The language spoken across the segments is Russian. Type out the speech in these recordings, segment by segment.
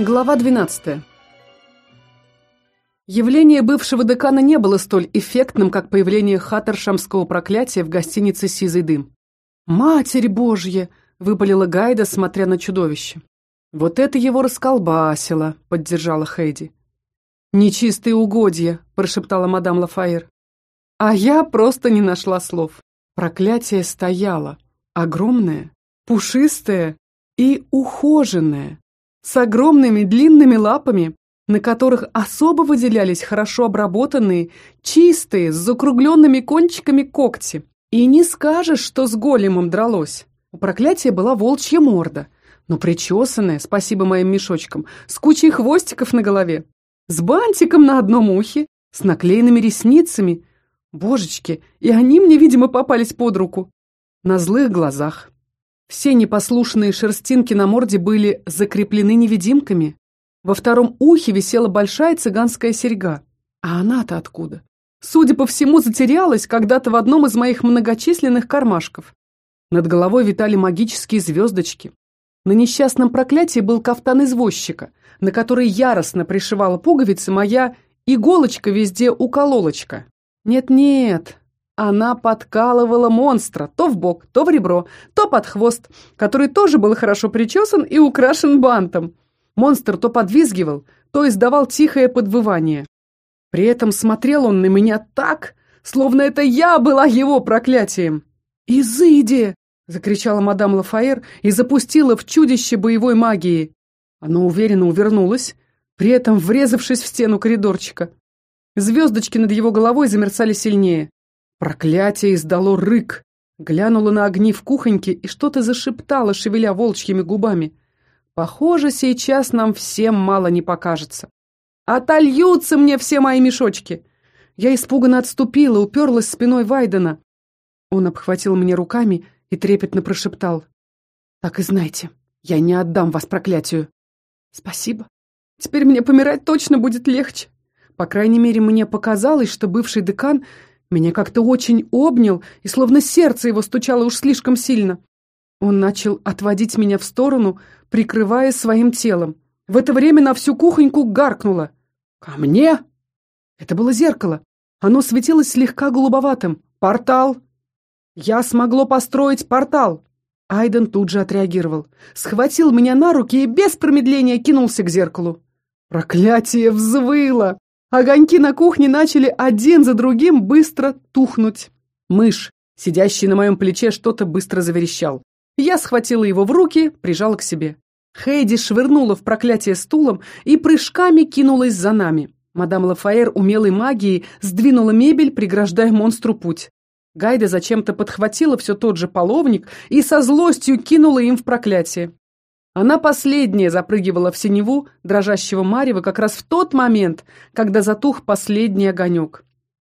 Глава 12. Явление бывшего декана не было столь эффектным, как появление хаттершамского проклятия в гостинице «Сизый дым». «Матерь Божья!» — выпалила Гайда, смотря на чудовище. «Вот это его расколбасило!» — поддержала Хейди. «Нечистые угодья!» — прошептала мадам Лафаэр. А я просто не нашла слов. Проклятие стояло. Огромное, пушистое и ухоженное с огромными длинными лапами, на которых особо выделялись хорошо обработанные, чистые, с закругленными кончиками когти. И не скажешь, что с големом дралось. У проклятия была волчья морда, но причесанная, спасибо моим мешочкам, с кучей хвостиков на голове, с бантиком на одном ухе, с наклеенными ресницами. Божечки, и они мне, видимо, попались под руку. На злых глазах. Все непослушные шерстинки на морде были закреплены невидимками. Во втором ухе висела большая цыганская серьга. А она-то откуда? Судя по всему, затерялась когда-то в одном из моих многочисленных кармашков. Над головой витали магические звездочки. На несчастном проклятии был кафтан извозчика, на который яростно пришивала пуговицы моя иголочка везде укололочка. Нет-нет, она подкалывала монстра то в бок, то в ребро, то под хвост, который тоже был хорошо причесан и украшен бантом. Монстр то подвизгивал, то издавал тихое подвывание. При этом смотрел он на меня так, словно это я была его проклятием. «Изыди!» — закричала мадам Лафаэр и запустила в чудище боевой магии. Оно уверенно увернулось, при этом врезавшись в стену коридорчика. Звездочки над его головой замерцали сильнее. Проклятие издало рык, глянуло на огни в кухоньке и что-то зашептало, шевеля волчьими губами. Похоже, сейчас нам всем мало не покажется. Отольются мне все мои мешочки! Я испуганно отступила, уперлась спиной Вайдена. Он обхватил меня руками и трепетно прошептал. «Так и знайте, я не отдам вас проклятию». «Спасибо. Теперь мне помирать точно будет легче». По крайней мере, мне показалось, что бывший декан меня как-то очень обнял, и словно сердце его стучало уж слишком сильно. Он начал отводить меня в сторону, прикрывая своим телом. В это время на всю кухоньку гаркнуло. «Ко мне?» Это было зеркало. Оно светилось слегка голубоватым. «Портал!» «Я смогло построить портал!» Айден тут же отреагировал. Схватил меня на руки и без промедления кинулся к зеркалу. Проклятие взвыло! Огоньки на кухне начали один за другим быстро тухнуть. Мышь, сидящий на моем плече, что-то быстро заверещал. Я схватила его в руки, прижала к себе. Хейди швырнула в проклятие стулом и прыжками кинулась за нами. Мадам Лафаэр умелой магией сдвинула мебель, преграждая монстру путь. Гайда зачем-то подхватила все тот же половник и со злостью кинула им в проклятие. Она последняя запрыгивала в синеву дрожащего марева как раз в тот момент, когда затух последний огонек.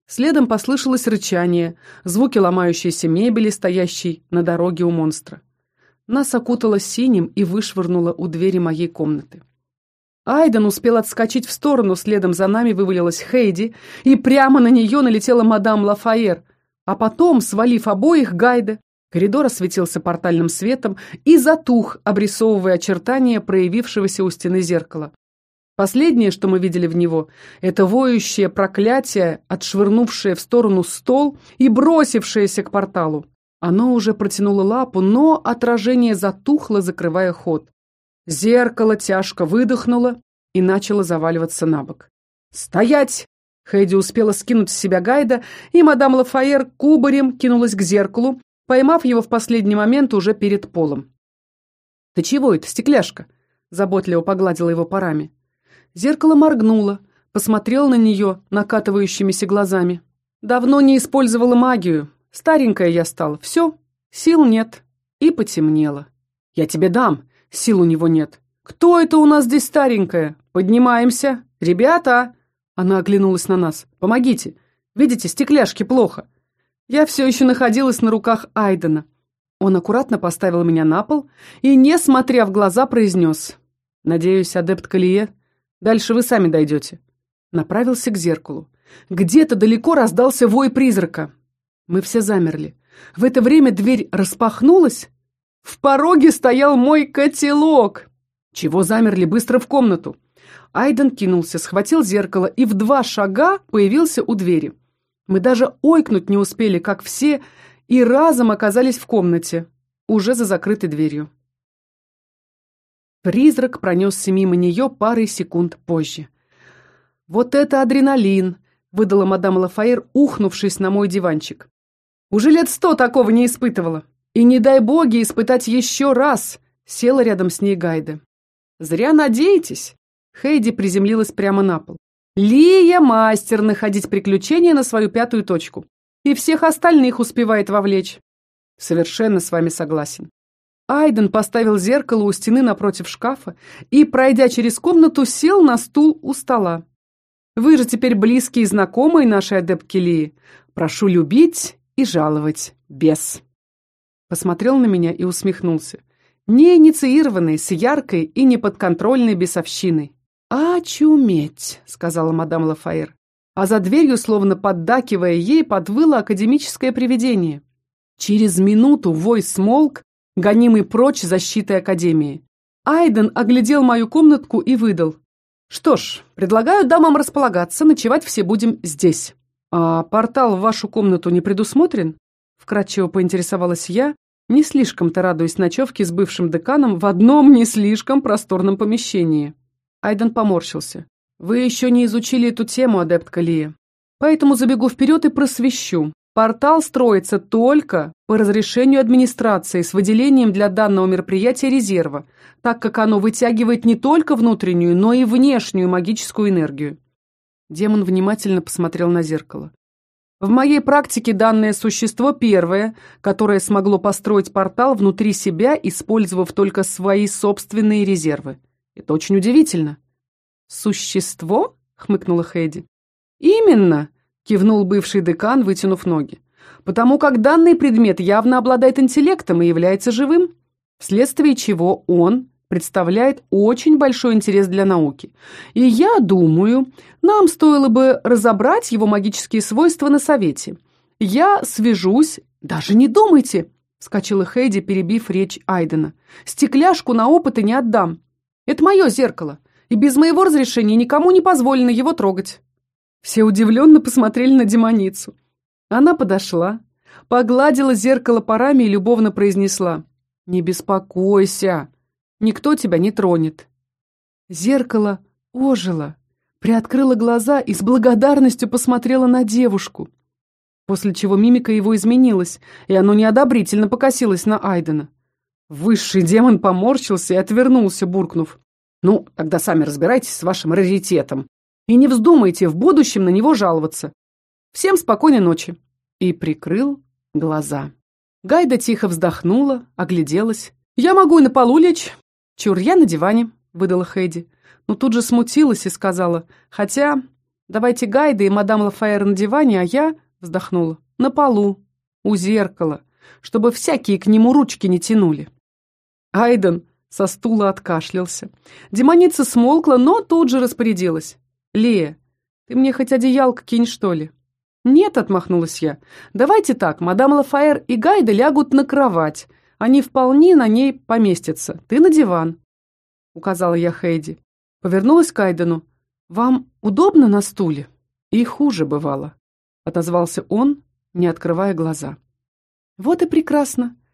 Следом послышалось рычание, звуки ломающейся мебели, стоящей на дороге у монстра. Нас окутало синим и вышвырнуло у двери моей комнаты. Айден успел отскочить в сторону, следом за нами вывалилась Хейди, и прямо на нее налетела мадам Лафаер, а потом, свалив обоих, Гайда. Коридор осветился портальным светом и затух, обрисовывая очертания проявившегося у стены зеркала. Последнее, что мы видели в него, это воющее проклятие, отшвырнувшее в сторону стол и бросившееся к порталу. Оно уже протянуло лапу, но отражение затухло, закрывая ход. Зеркало тяжко выдохнуло и начало заваливаться на бок. «Стоять!» Хэдди успела скинуть с себя гайда, и мадам Лафаер кубарем кинулась к зеркалу, поймав его в последний момент уже перед полом. «Ты чего это, стекляшка?» Заботливо погладила его парами. Зеркало моргнуло, посмотрел на нее накатывающимися глазами. «Давно не использовала магию. Старенькая я стала. Все, сил нет». И потемнело. «Я тебе дам. Сил у него нет. Кто это у нас здесь старенькая? Поднимаемся. Ребята!» Она оглянулась на нас. «Помогите. Видите, стекляшки плохо. Я все еще находилась на руках Айдена. Он аккуратно поставил меня на пол и, не смотря в глаза, произнес. «Надеюсь, адепт Калие, дальше вы сами дойдете». Направился к зеркалу. Где-то далеко раздался вой призрака. Мы все замерли. В это время дверь распахнулась. В пороге стоял мой котелок. Чего замерли быстро в комнату? Айден кинулся, схватил зеркало и в два шага появился у двери. Мы даже ойкнуть не успели, как все, и разом оказались в комнате, уже за закрытой дверью. Призрак пронесся мимо нее парой секунд позже. «Вот это адреналин!» — выдала мадам Лафаэр, ухнувшись на мой диванчик. «Уже лет сто такого не испытывала. И не дай боги испытать еще раз!» — села рядом с ней Гайда. «Зря надеетесь!» Хейди приземлилась прямо на пол. «Лия мастер находить приключения на свою пятую точку. И всех остальных успевает вовлечь». «Совершенно с вами согласен. Айден поставил зеркало у стены напротив шкафа и, пройдя через комнату, сел на стул у стола. «Вы же теперь близкие и знакомые нашей адептки Лии. Прошу любить и жаловать без». Посмотрел на меня и усмехнулся. «Неинициированный, с яркой и неподконтрольной бесовщиной». «Очуметь», — сказала мадам Лафаэр. А за дверью, словно поддакивая ей, подвыло академическое привидение. Через минуту вой смолк, гонимый прочь защитой Академии. Айден оглядел мою комнатку и выдал. «Что ж, предлагаю дамам располагаться, ночевать все будем здесь». «А портал в вашу комнату не предусмотрен?» Вкратчиво поинтересовалась я, не слишком-то радуясь ночевке с бывшим деканом в одном не слишком просторном помещении. Айден поморщился. «Вы еще не изучили эту тему, адепт Калия. Поэтому забегу вперед и просвещу. Портал строится только по разрешению администрации с выделением для данного мероприятия резерва, так как оно вытягивает не только внутреннюю, но и внешнюю магическую энергию. Демон внимательно посмотрел на зеркало. В моей практике данное существо первое, которое смогло построить портал внутри себя, использовав только свои собственные резервы. Это очень удивительно. «Существо?» — хмыкнула Хэдди. «Именно!» кивнул бывший декан, вытянув ноги. Потому как данный предмет явно обладает интеллектом и является живым, вследствие чего он представляет очень большой интерес для науки. И я думаю, нам стоило бы разобрать его магические свойства на совете. Я свяжусь, даже не думайте, вскочила Хейди, перебив речь Айдена. Стекляшку на опыты не отдам. Это мое зеркало, и без моего разрешения никому не позволено его трогать. Все удивленно посмотрели на демоницу. Она подошла, погладила зеркало парами и любовно произнесла. «Не беспокойся, никто тебя не тронет». Зеркало ожило, приоткрыло глаза и с благодарностью посмотрела на девушку. После чего мимика его изменилась, и оно неодобрительно покосилось на Айдена. Высший демон поморщился и отвернулся, буркнув. «Ну, тогда сами разбирайтесь с вашим раритетом. И не вздумайте в будущем на него жаловаться. Всем спокойной ночи. И прикрыл глаза. Гайда тихо вздохнула, огляделась. «Я могу и на полу лечь. Чур, я на диване», — выдала Хэдди. Но тут же смутилась и сказала, «Хотя, давайте Гайда и мадам Лафаэр на диване, а я...» — вздохнула. «На полу, у зеркала, чтобы всякие к нему ручки не тянули». Айден со стула откашлялся. Демоница смолкла, но тут же распорядилась. «Лея, ты мне хоть одеялко кинь, что ли?» «Нет», — отмахнулась я. «Давайте так, мадам Лафаэр и Гайда лягут на кровать. Они вполне на ней поместятся. Ты на диван», — указала я Хейди. Повернулась к Айдену. «Вам удобно на стуле?» «И хуже бывало», — отозвался он, не открывая глаза. «Вот и прекрасно», —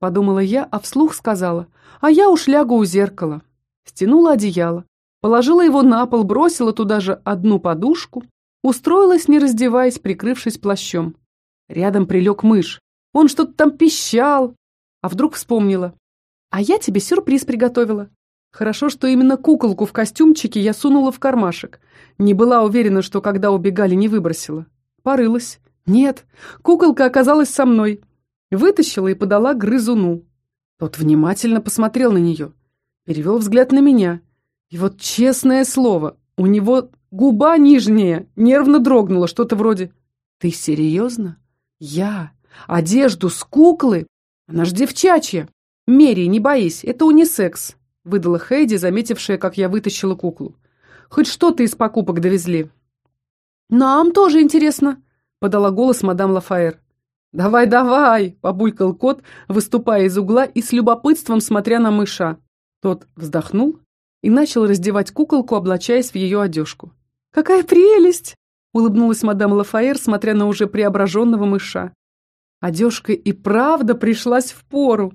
подумала я, а вслух сказала. «А я уж лягу у зеркала». Стянула одеяло, Положила его на пол, бросила туда же одну подушку, устроилась, не раздеваясь, прикрывшись плащом. Рядом прилег мышь. Он что-то там пищал. А вдруг вспомнила. А я тебе сюрприз приготовила. Хорошо, что именно куколку в костюмчике я сунула в кармашек. Не была уверена, что когда убегали, не выбросила. Порылась. Нет, куколка оказалась со мной. Вытащила и подала грызуну. Тот внимательно посмотрел на нее. Перевел взгляд на меня. И вот честное слово, у него губа нижняя нервно дрогнула, что-то вроде «Ты серьезно? Я? Одежду с куклы? Она ж девчачья! Мери, не боись, это унисекс», — выдала Хейди, заметившая, как я вытащила куклу. «Хоть что-то из покупок довезли». «Нам тоже интересно», — подала голос мадам Лафаэр. «Давай, давай!» — побулькал кот, выступая из угла и с любопытством смотря на мыша. Тот вздохнул и начал раздевать куколку, облачаясь в ее одежку. «Какая прелесть!» — улыбнулась мадам Лафаэр, смотря на уже преображенного мыша. Одежка и правда пришлась в пору,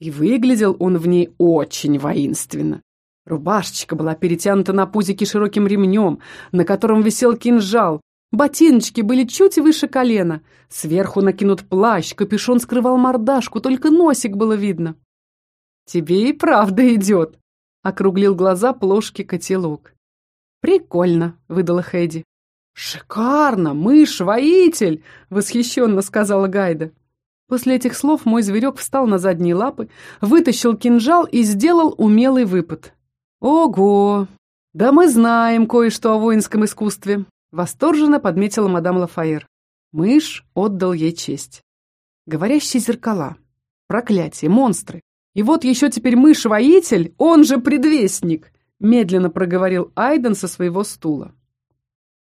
и выглядел он в ней очень воинственно. Рубашечка была перетянута на пузике широким ремнем, на котором висел кинжал. Ботиночки были чуть выше колена. Сверху накинут плащ, капюшон скрывал мордашку, только носик было видно. «Тебе и правда идет», — округлил глаза плошки котелок. «Прикольно», — выдала Хэдди. «Шикарно! Мышь-воитель!» — восхищенно сказала Гайда. После этих слов мой зверек встал на задние лапы, вытащил кинжал и сделал умелый выпад. «Ого! Да мы знаем кое-что о воинском искусстве!» — восторженно подметила мадам Лафаер. Мышь отдал ей честь. Говорящие зеркала, проклятие, монстры. И вот еще теперь мышь-воитель, он же предвестник, медленно проговорил Айден со своего стула.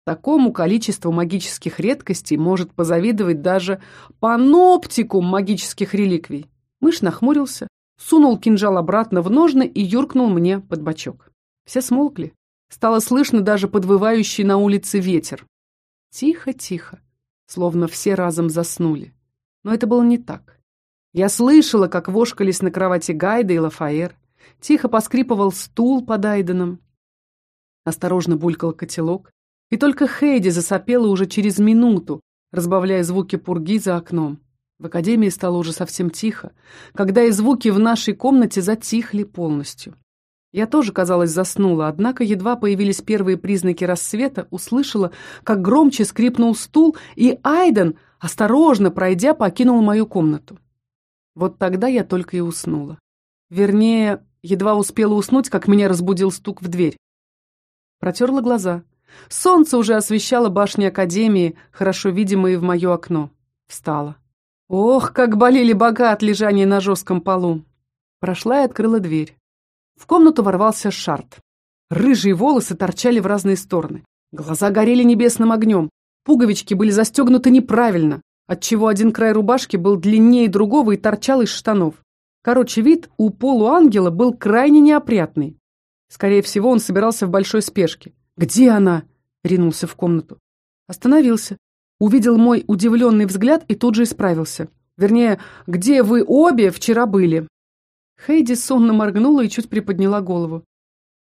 Такому количеству магических редкостей может позавидовать даже паноптикум магических реликвий. Мышь нахмурился, сунул кинжал обратно в ножны и юркнул мне под бочок. Все смолкли. Стало слышно даже подвывающий на улице ветер. Тихо-тихо, словно все разом заснули. Но это было не так. Я слышала, как вошкались на кровати Гайда и Лафаэр. Тихо поскрипывал стул под Айденом. Осторожно булькал котелок. И только Хейди засопела уже через минуту, разбавляя звуки пурги за окном. В академии стало уже совсем тихо, когда и звуки в нашей комнате затихли полностью. Я тоже, казалось, заснула, однако едва появились первые признаки рассвета, услышала, как громче скрипнул стул, и Айден, осторожно пройдя, покинул мою комнату. Вот тогда я только и уснула. Вернее, едва успела уснуть, как меня разбудил стук в дверь. Протерла глаза. Солнце уже освещало башни Академии, хорошо видимые в мое окно. Встала. Ох, как болели бока от лежания на жестком полу. Прошла и открыла дверь. В комнату ворвался Шарт. Рыжие волосы торчали в разные стороны. Глаза горели небесным огнем. Пуговички были застегнуты неправильно, отчего один край рубашки был длиннее другого и торчал из штанов. Короче, вид у полуангела был крайне неопрятный. Скорее всего, он собирался в большой спешке. «Где она?» — ринулся в комнату. Остановился, увидел мой удивленный взгляд и тут же исправился. Вернее, где вы обе вчера были?» Хейди сонно моргнула и чуть приподняла голову.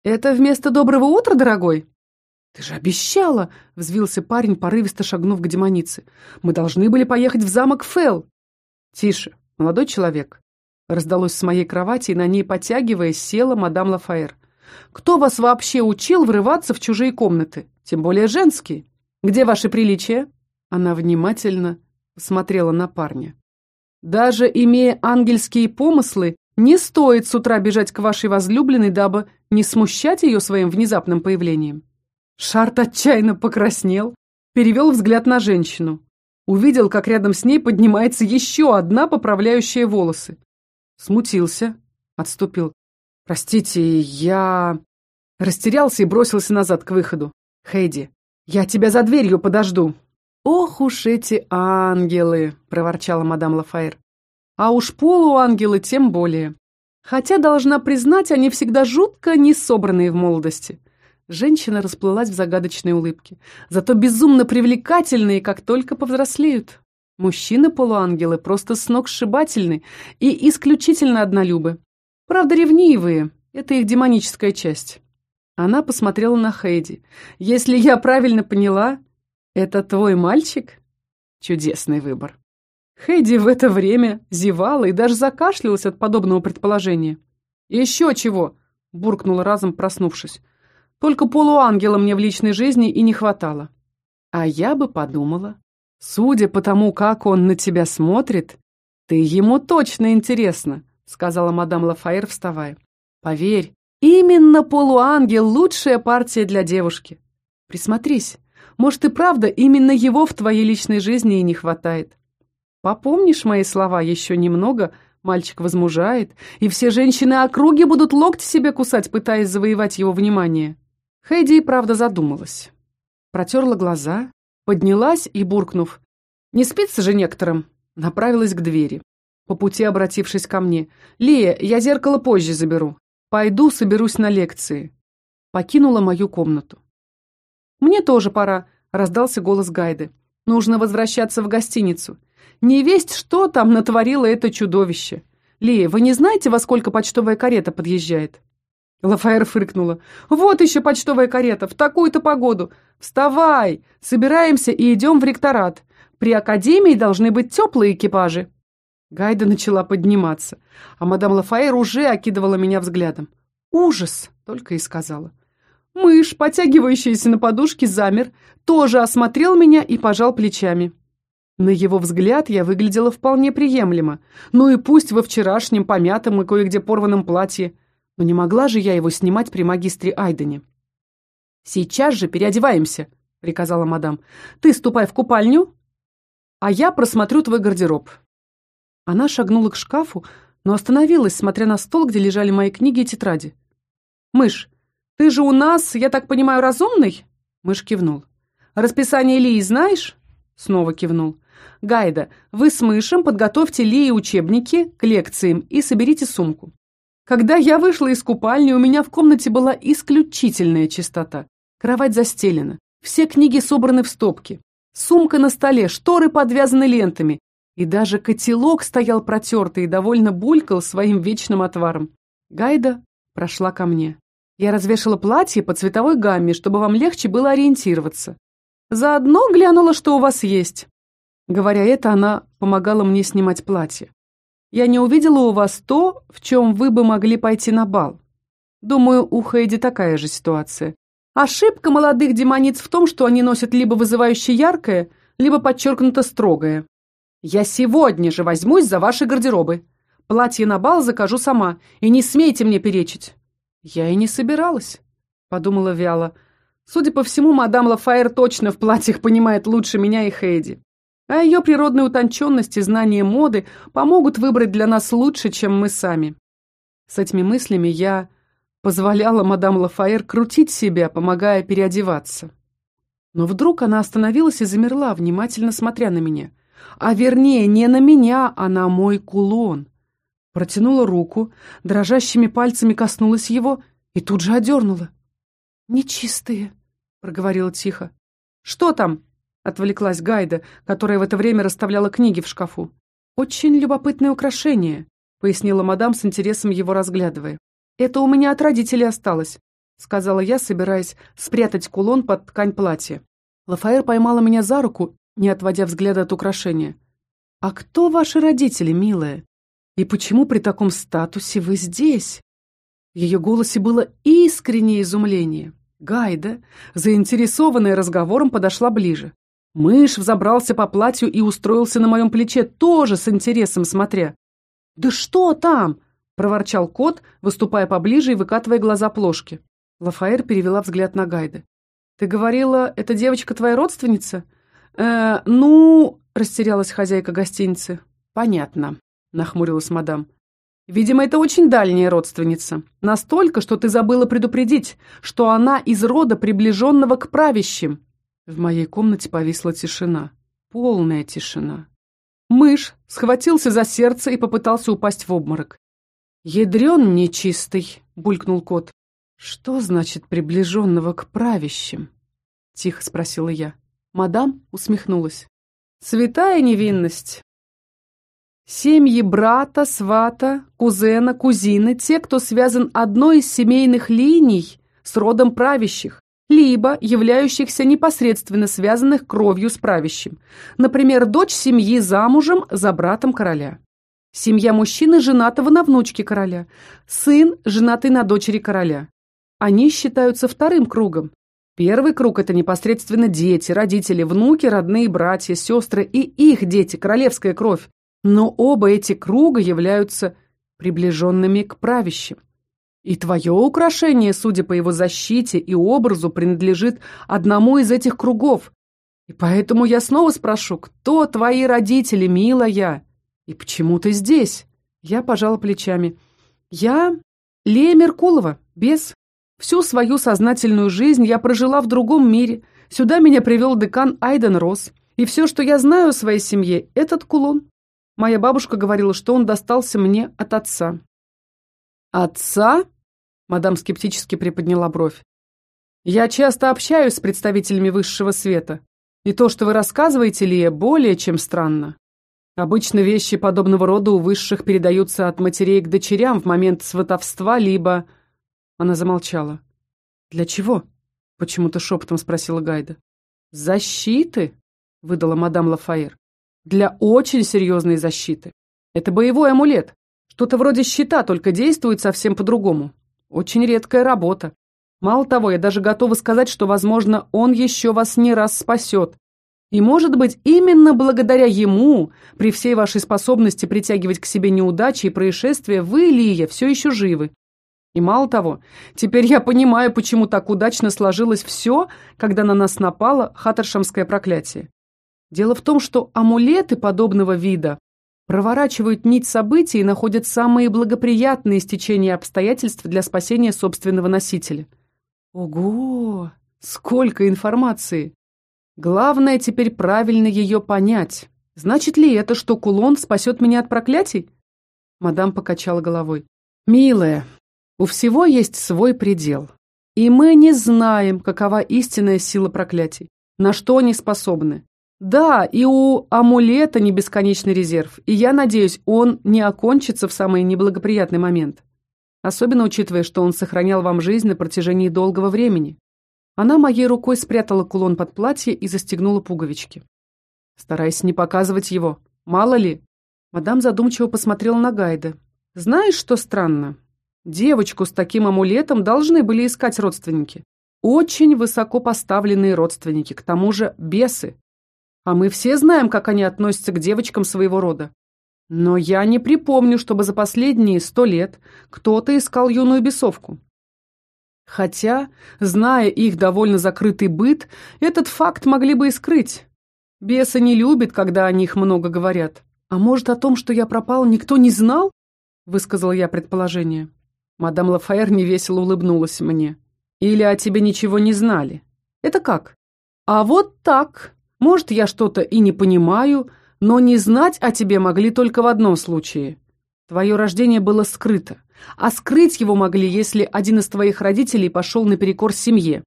«Это вместо доброго утра, дорогой?» «Ты же обещала!» — взвился парень, порывисто шагнув к демонице. «Мы должны были поехать в замок Фэл!» «Тише, молодой человек!» Раздалось с моей кровати, и на ней, потягиваясь, села мадам Лафаэр. «Кто вас вообще учил врываться в чужие комнаты? Тем более женские. Где ваши приличия?» Она внимательно смотрела на парня. «Даже имея ангельские помыслы, не стоит с утра бежать к вашей возлюбленной, дабы не смущать ее своим внезапным появлением». Шарт отчаянно покраснел, перевел взгляд на женщину. Увидел, как рядом с ней поднимается еще одна, поправляющая волосы. Смутился, отступил. «Простите, я...» Растерялся и бросился назад к выходу. «Хэйди, я тебя за дверью подожду», «Ох уж эти ангелы!» — проворчала мадам Лафайр. «А уж полуангелы тем более. Хотя, должна признать, они всегда жутко не собранные в молодости». Женщина расплылась в загадочной улыбке. Зато безумно привлекательные, как только повзрослеют. Мужчины-полуангелы просто с ног сшибательны и исключительно однолюбы. Правда, ревнивые. Это их демоническая часть. Она посмотрела на Хейди. «Если я правильно поняла, «Это твой мальчик?» Чудесный выбор. Хейди в это время зевала и даже закашлялась от подобного предположения. «Еще чего!» — буркнула разом, проснувшись. «Только полуангела мне в личной жизни и не хватало». «А я бы подумала, судя по тому, как он на тебя смотрит, ты ему точно интересна», — сказала мадам Лафаэр, вставая. «Поверь, именно полуангел — лучшая партия для девушки. Присмотрись, может, и правда, именно его в твоей личной жизни и не хватает. Попомнишь мои слова еще немного, мальчик возмужает, и все женщины округи будут локти себе кусать, пытаясь завоевать его внимание. Хэйди и правда задумалась. Протерла глаза, поднялась и, буркнув, «Не спится же некоторым», направилась к двери, по пути обратившись ко мне. «Лия, я зеркало позже заберу». Пойду соберусь на лекции. Покинула мою комнату. Мне тоже пора, раздался голос Гайды. Нужно возвращаться в гостиницу. Не весть, что там натворило это чудовище. Лия, вы не знаете, во сколько почтовая карета подъезжает? Лафаэр фыркнула. «Вот еще почтовая карета, в такую-то погоду. Вставай! Собираемся и идем в ректорат. При академии должны быть теплые экипажи». Гайда начала подниматься, а мадам Лафаэр уже окидывала меня взглядом. «Ужас!» — только и сказала. Мышь, потягивающийся на подушке, замер, тоже осмотрел меня и пожал плечами. На его взгляд я выглядела вполне приемлемо. Ну и пусть во вчерашнем помятом и кое-где порванном платье. Но не могла же я его снимать при магистре Айдене. «Сейчас же переодеваемся», — приказала мадам. «Ты ступай в купальню, а я просмотрю твой гардероб». Она шагнула к шкафу, но остановилась, смотря на стол, где лежали мои книги и тетради. «Мышь, ты же у нас, я так понимаю, разумный?» Мышь кивнул. «Расписание Лии знаешь?» Снова кивнул. «Гайда, вы с мышем подготовьте Лии учебники к лекциям и соберите сумку. Когда я вышла из купальни, у меня в комнате была исключительная чистота. Кровать застелена, все книги собраны в стопки. Сумка на столе, шторы подвязаны лентами, и даже котелок стоял протертый и довольно булькал своим вечным отваром. Гайда прошла ко мне. Я развешала платье по цветовой гамме, чтобы вам легче было ориентироваться. Заодно глянула, что у вас есть. Говоря это, она помогала мне снимать платье. Я не увидела у вас то, в чем вы бы могли пойти на бал. Думаю, у Хейди такая же ситуация. Ошибка молодых демониц в том, что они носят либо вызывающе яркое, либо подчеркнуто строгое. Я сегодня же возьмусь за ваши гардеробы. Платье на бал закажу сама, и не смейте мне перечить». «Я и не собиралась», — подумала вяло. «Судя по всему, мадам Лафайер точно в платьях понимает лучше меня и Хейди. А ее природная утонченность и знание моды помогут выбрать для нас лучше, чем мы сами». С этими мыслями я позволяла мадам Лафайер крутить себя, помогая переодеваться. Но вдруг она остановилась и замерла, внимательно смотря на меня — а вернее, не на меня, а на мой кулон. Протянула руку, дрожащими пальцами коснулась его и тут же одернула. «Нечистые», — проговорила тихо. «Что там?» — отвлеклась Гайда, которая в это время расставляла книги в шкафу. «Очень любопытное украшение», — пояснила мадам с интересом его разглядывая. «Это у меня от родителей осталось», — сказала я, собираясь спрятать кулон под ткань платья. Лафаэр поймала меня за руку не отводя взгляда от украшения. «А кто ваши родители, милая? И почему при таком статусе вы здесь?» В ее голосе было искреннее изумление. Гайда, заинтересованная разговором, подошла ближе. Мышь взобрался по платью и устроился на моем плече, тоже с интересом смотря. «Да что там?» — проворчал кот, выступая поближе и выкатывая глаза плошки. Лафаэр перевела взгляд на Гайда. «Ты говорила, эта девочка твоя родственница?» «Э, ну...» — растерялась хозяйка гостиницы. «Понятно», — нахмурилась мадам. «Видимо, это очень дальняя родственница. Настолько, что ты забыла предупредить, что она из рода приближенного к правящим». В моей комнате повисла тишина. Полная тишина. Мышь схватился за сердце и попытался упасть в обморок. «Ядрен нечистый», — булькнул кот. «Что значит приближенного к правящим?» — тихо спросила я. Мадам усмехнулась. «Святая невинность!» Семьи брата, свата, кузена, кузины, те, кто связан одной из семейных линий с родом правящих, либо являющихся непосредственно связанных кровью с правящим. Например, дочь семьи замужем за братом короля. Семья мужчины, женатого на внучке короля. Сын, женатый на дочери короля. Они считаются вторым кругом. Первый круг – это непосредственно дети, родители, внуки, родные братья, сестры и их дети, королевская кровь. Но оба эти круга являются приближенными к правящим. И твое украшение, судя по его защите и образу, принадлежит одному из этих кругов. И поэтому я снова спрошу, кто твои родители, милая? И почему ты здесь? Я пожала плечами. Я Лея Меркулова, без Всю свою сознательную жизнь я прожила в другом мире. Сюда меня привел декан Айден Росс. И все, что я знаю о своей семье, этот кулон. Моя бабушка говорила, что он достался мне от отца. «Отца?» Мадам скептически приподняла бровь. «Я часто общаюсь с представителями высшего света, и то, что вы рассказываете, Лия, более чем странно. Обычно вещи подобного рода у высших передаются от матерей к дочерям в момент сватовства, либо...» Она замолчала. «Для чего?» — почему-то шепотом спросила Гайда. «Защиты?» — выдала мадам Лафаер. «Для очень серьезной защиты. Это боевой амулет. Что-то вроде щита, только действует совсем по-другому. Очень редкая работа. Мало того, я даже готова сказать, что, возможно, он еще вас не раз спасет. И, может быть, именно благодаря ему, при всей вашей способности притягивать к себе неудачи и происшествия, вы, Лия, все еще живы. И мало того, теперь я понимаю, почему так удачно сложилось все, когда на нас напало хаттершамское проклятие. Дело в том, что амулеты подобного вида проворачивают нить событий и находят самые благоприятные стечения обстоятельств для спасения собственного носителя. Ого! Сколько информации! Главное теперь правильно ее понять. Значит ли это, что кулон спасет меня от проклятий? Мадам покачала головой. Милая, у всего есть свой предел. И мы не знаем, какова истинная сила проклятий, на что они способны. Да, и у амулета не бесконечный резерв, и я надеюсь, он не окончится в самый неблагоприятный момент. Особенно учитывая, что он сохранял вам жизнь на протяжении долгого времени. Она моей рукой спрятала кулон под платье и застегнула пуговички. Стараясь не показывать его. Мало ли. Мадам задумчиво посмотрела на Гайда. Знаешь, что странно? Девочку с таким амулетом должны были искать родственники. Очень высоко поставленные родственники, к тому же бесы. А мы все знаем, как они относятся к девочкам своего рода. Но я не припомню, чтобы за последние сто лет кто-то искал юную бесовку. Хотя, зная их довольно закрытый быт, этот факт могли бы и скрыть. Бесы не любят, когда о них много говорят. А может, о том, что я пропал, никто не знал? Высказал я предположение. Мадам Лафаэр невесело улыбнулась мне. «Или о тебе ничего не знали?» «Это как?» «А вот так. Может, я что-то и не понимаю, но не знать о тебе могли только в одном случае. Твое рождение было скрыто, а скрыть его могли, если один из твоих родителей пошел наперекор семье.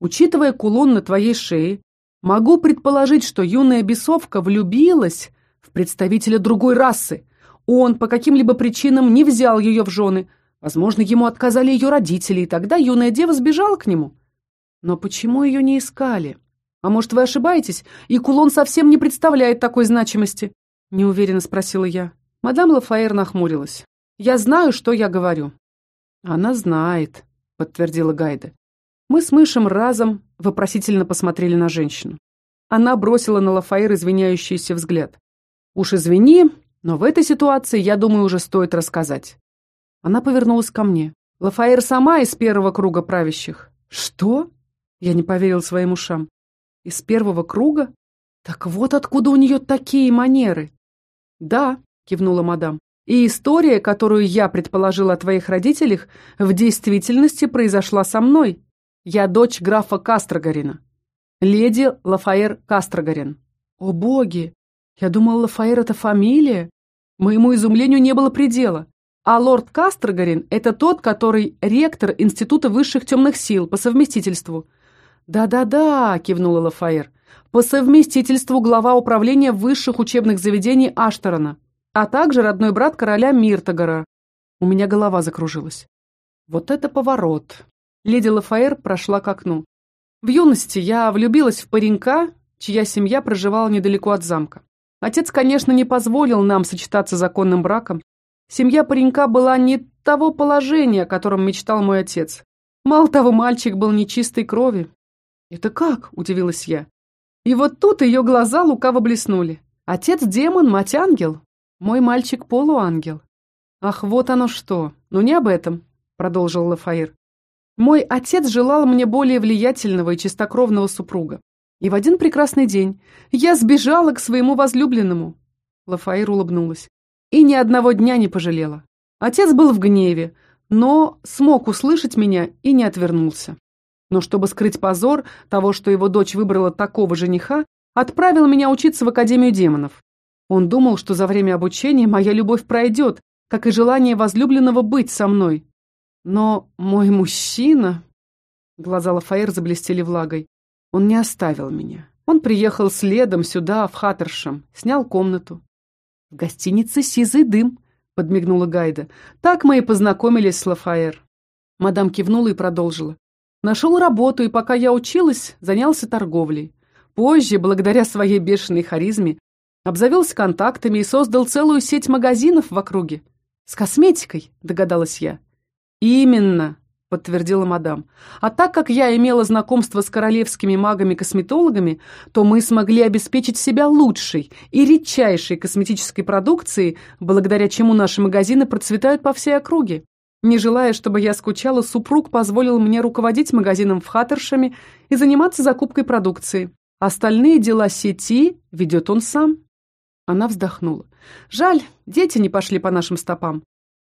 Учитывая кулон на твоей шее, могу предположить, что юная бесовка влюбилась в представителя другой расы. Он по каким-либо причинам не взял ее в жены, Возможно, ему отказали ее родители, и тогда юная дева сбежала к нему. Но почему ее не искали? А может, вы ошибаетесь, и кулон совсем не представляет такой значимости? Неуверенно спросила я. Мадам Лафаэр нахмурилась. Я знаю, что я говорю. Она знает, подтвердила Гайда. Мы с мышем разом вопросительно посмотрели на женщину. Она бросила на Лафаэр извиняющийся взгляд. «Уж извини, но в этой ситуации, я думаю, уже стоит рассказать. Она повернулась ко мне. Лафаэр сама из первого круга правящих. Что? Я не поверил своим ушам. Из первого круга? Так вот откуда у нее такие манеры. Да, кивнула мадам. И история, которую я предположила о твоих родителях, в действительности произошла со мной. Я дочь графа Кастрогарина. Леди Лафаэр Кастрогарин. О боги! Я думал, Лафаэр — это фамилия. Моему изумлению не было предела. А лорд Кастрогарин – это тот, который ректор Института высших темных сил по совместительству. «Да-да-да», – кивнула Лафаэр. «По совместительству глава управления высших учебных заведений Аштерона, а также родной брат короля Миртагора». У меня голова закружилась. Вот это поворот. Леди Лафаэр прошла к окну. В юности я влюбилась в паренька, чья семья проживала недалеко от замка. Отец, конечно, не позволил нам сочетаться законным браком, Семья паренька была не того положения, о котором мечтал мой отец. Мало того, мальчик был нечистой крови. «Это как?» – удивилась я. И вот тут ее глаза лукаво блеснули. Отец демон, мать ангел. Мой мальчик полуангел. Ах, вот оно что. Но не об этом, продолжил Лафаир. Мой отец желал мне более влиятельного и чистокровного супруга. И в один прекрасный день я сбежала к своему возлюбленному. Лафаир улыбнулась и ни одного дня не пожалела. Отец был в гневе, но смог услышать меня и не отвернулся. Но чтобы скрыть позор того, что его дочь выбрала такого жениха, отправил меня учиться в Академию демонов. Он думал, что за время обучения моя любовь пройдет, как и желание возлюбленного быть со мной. Но мой мужчина... Глаза Лафаэр заблестели влагой. Он не оставил меня. Он приехал следом сюда, в Хаттершем, снял комнату. В гостинице «Сизый дым», — подмигнула Гайда. Так мы и познакомились с Лафаэр. Мадам кивнула и продолжила. Нашел работу, и пока я училась, занялся торговлей. Позже, благодаря своей бешеной харизме, обзавелся контактами и создал целую сеть магазинов в округе. С косметикой, догадалась я. Именно, подтвердила мадам. А так как я имела знакомство с королевскими магами-косметологами, то мы смогли обеспечить себя лучшей и редчайшей косметической продукцией, благодаря чему наши магазины процветают по всей округе. Не желая, чтобы я скучала, супруг позволил мне руководить магазином в Хаттершеме и заниматься закупкой продукции. Остальные дела сети ведет он сам. Она вздохнула. Жаль, дети не пошли по нашим стопам.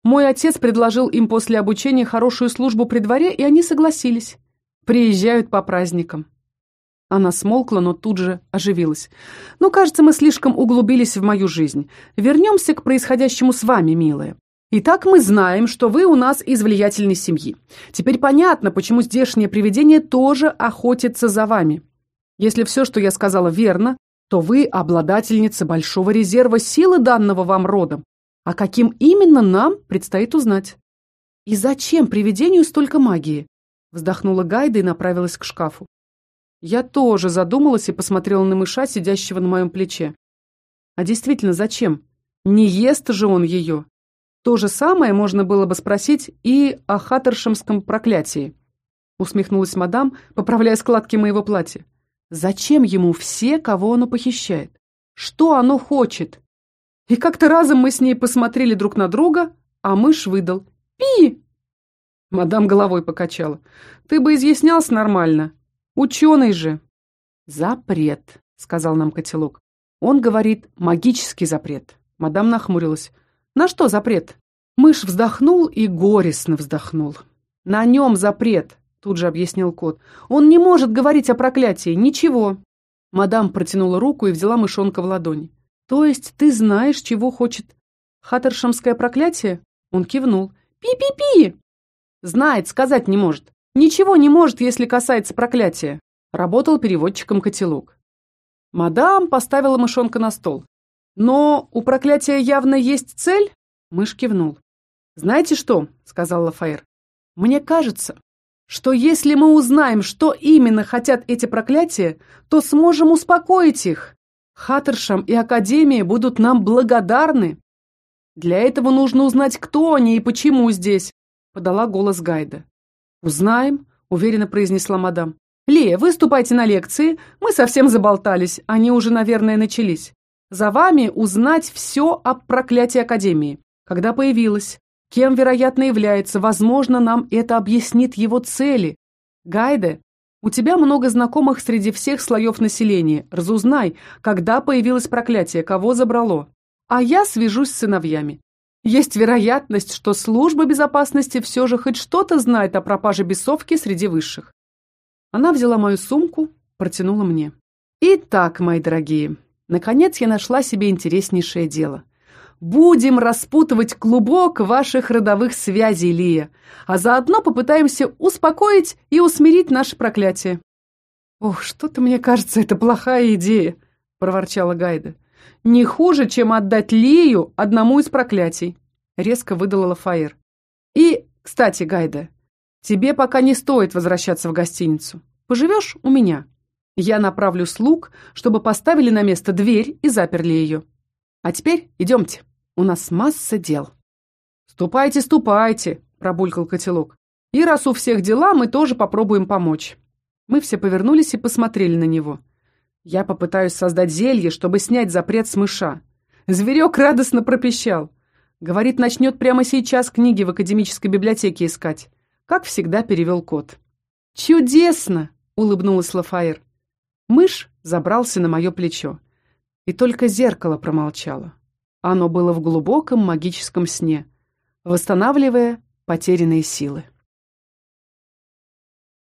Мой отец предложил им после обучения хорошую службу при дворе, и они согласились. Приезжают по праздникам. Она смолкла, но тут же оживилась. «Ну, кажется, мы слишком углубились в мою жизнь. Вернемся к происходящему с вами, милая. Итак, мы знаем, что вы у нас из влиятельной семьи. Теперь понятно, почему здешнее привидение тоже охотится за вами. Если все, что я сказала, верно, то вы обладательница большого резерва силы данного вам родом. А каким именно нам предстоит узнать. И зачем привидению столько магии? Вздохнула Гайда и направилась к шкафу. Я тоже задумалась и посмотрела на мыша, сидящего на моем плече. А действительно, зачем? Не ест же он ее. То же самое можно было бы спросить и о хаттершемском проклятии. Усмехнулась мадам, поправляя складки моего платья. Зачем ему все, кого оно похищает? Что оно хочет? И как-то разом мы с ней посмотрели друг на друга, а мышь выдал. «Пи!» Мадам головой покачала. «Ты бы изъяснялся нормально. Ученый же». «Запрет», — сказал нам котелок. Он говорит «магический запрет». Мадам нахмурилась. «На что запрет?» Мышь вздохнул и горестно вздохнул. «На нем запрет тут же объяснил кот. «Он не может говорить о проклятии, ничего!» Мадам протянула руку и взяла мышонка в ладони. «То есть ты знаешь, чего хочет хаттершамское проклятие?» Он кивнул. «Пи-пи-пи!» «Знает, сказать не может. Ничего не может, если касается проклятия!» Работал переводчиком котелок. Мадам поставила мышонка на стол. «Но у проклятия явно есть цель?» Мышь кивнул. «Знаете что?» — сказал Лафаэр. «Мне кажется, что если мы узнаем, что именно хотят эти проклятия, то сможем успокоить их. Хаттершам и Академия будут нам благодарны. Для этого нужно узнать, кто они и почему здесь, подала голос Гайда. Узнаем, уверенно произнесла мадам. Лея, выступайте на лекции, мы совсем заболтались, они уже, наверное, начались. За вами узнать все о проклятии Академии. Когда появилась, Кем, вероятно, является, возможно, нам это объяснит его цели. Гайде, у тебя много знакомых среди всех слоев населения. Разузнай, когда появилось проклятие, кого забрало. А я свяжусь с сыновьями. Есть вероятность, что служба безопасности все же хоть что-то знает о пропаже бесовки среди высших. Она взяла мою сумку, протянула мне. Итак, мои дорогие, наконец я нашла себе интереснейшее дело – Будем распутывать клубок ваших родовых связей, Лия, а заодно попытаемся успокоить и усмирить наше проклятие. Ох, что-то мне кажется, это плохая идея, проворчала Гайда. Не хуже, чем отдать Лию одному из проклятий, резко выдала Лафаэр. И, кстати, Гайда, тебе пока не стоит возвращаться в гостиницу. Поживешь у меня. Я направлю слуг, чтобы поставили на место дверь и заперли ее. А теперь идемте, у нас масса дел. Ступайте, ступайте, пробулькал котелок. И раз у всех дела, мы тоже попробуем помочь. Мы все повернулись и посмотрели на него. Я попытаюсь создать зелье, чтобы снять запрет с мыша. Зверек радостно пропищал. Говорит, начнет прямо сейчас книги в академической библиотеке искать. Как всегда перевел кот. «Чудесно!» — улыбнулась Лафаэр. Мышь забрался на мое плечо. И только зеркало промолчало. Оно было в глубоком магическом сне, восстанавливая потерянные силы.